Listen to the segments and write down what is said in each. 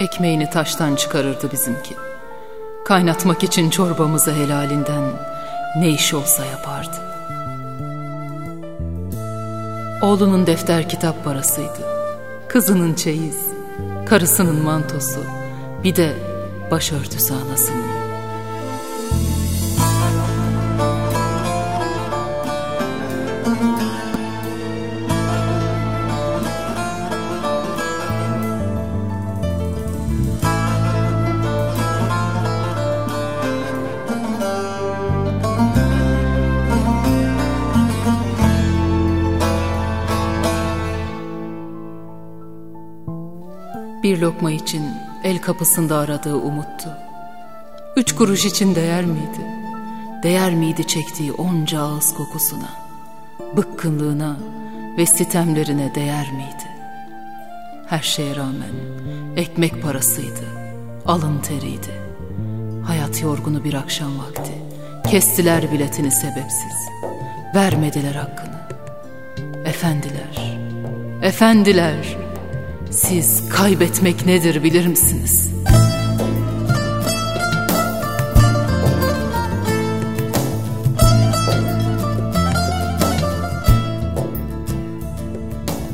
Ekmeğini taştan çıkarırdı bizimki. Kaynatmak için çorbamızı helalinden ne iş olsa yapardı. Oğlunun defter kitap parasıydı. Kızının çeyiz, karısının mantosu, bir de başörtüsü anasının. Bir lokma için el kapısında aradığı umuttu. Üç kuruş için değer miydi? Değer miydi çektiği onca ağız kokusuna? Bıkkınlığına ve sitemlerine değer miydi? Her şeye rağmen ekmek parasıydı, alın teriydi. Hayat yorgunu bir akşam vakti. Kestiler biletini sebepsiz. Vermediler hakkını. Efendiler, efendiler... Siz kaybetmek nedir bilir misiniz?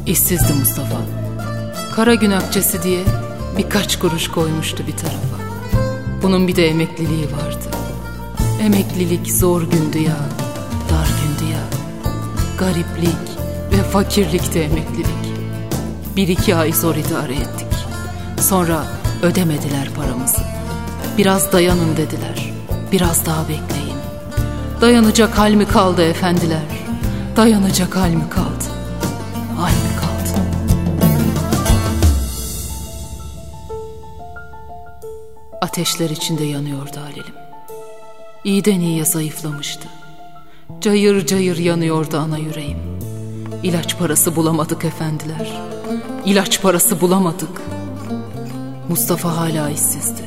İşsizdi Mustafa. Kara gün akçesi diye birkaç kuruş koymuştu bir tarafa. Bunun bir de emekliliği vardı. Emeklilik zor gündü ya, dar gündü ya. Gariplik ve fakirlikte emeklilik. Bir iki ay zor idare ettik. Sonra ödemediler paramızı. Biraz dayanın dediler. Biraz daha bekleyin. Dayanacak hal mi kaldı efendiler? Dayanacak hal mi kaldı? Hal mi kaldı? Ateşler içinde yanıyordu Halil'im. İyiden iyiye zayıflamıştı. Cayır cayır yanıyordu ana yüreğim. İlaç parası bulamadık efendiler. İlaç parası bulamadık. Mustafa hala işsizdi.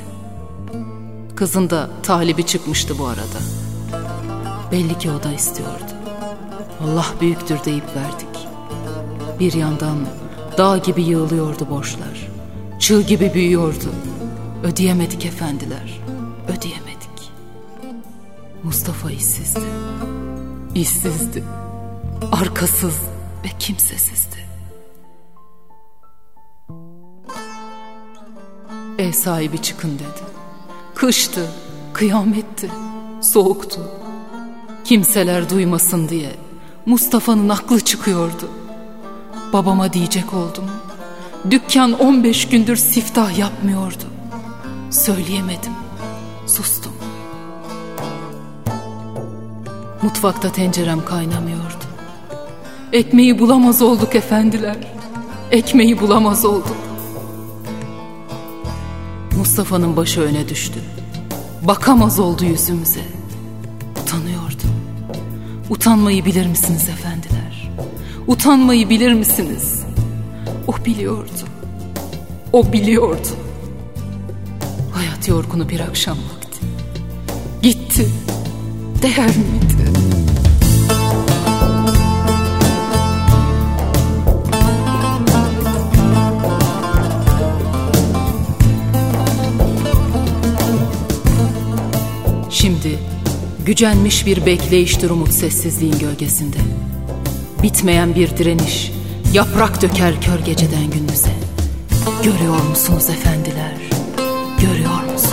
Kızın da talibi çıkmıştı bu arada. Belli ki o da istiyordu. Allah büyüktür deyip verdik. Bir yandan dağ gibi yığılıyordu borçlar. Çığ gibi büyüyordu. Ödeyemedik efendiler. Ödeyemedik. Mustafa işsizdi. İşsizdi. Arkasız ve kimsesizdi. Ev sahibi çıkın dedi. Kıştı, kıyametti, soğuktu. Kimseler duymasın diye Mustafa'nın aklı çıkıyordu. Babama diyecek oldum. Dükkan 15 gündür siftah yapmıyordu. Söyleyemedim. Sustum. Mutfakta tencerem kaynamıyordu. Ekmeği bulamaz olduk efendiler. Ekmeği bulamaz olduk. Mustafa'nın başı öne düştü. Bakamaz oldu yüzümüze. Utanıyordu. Utanmayı bilir misiniz efendiler? Utanmayı bilir misiniz? O biliyordu. O biliyordu. Hayat yorgunu bir akşam vakti. Gitti. Değer miydi? Gücenmiş bir bekleyiştir umut sessizliğin gölgesinde. Bitmeyen bir direniş, yaprak döker kör geceden gündüze. Görüyor musunuz efendiler? Görüyor musunuz?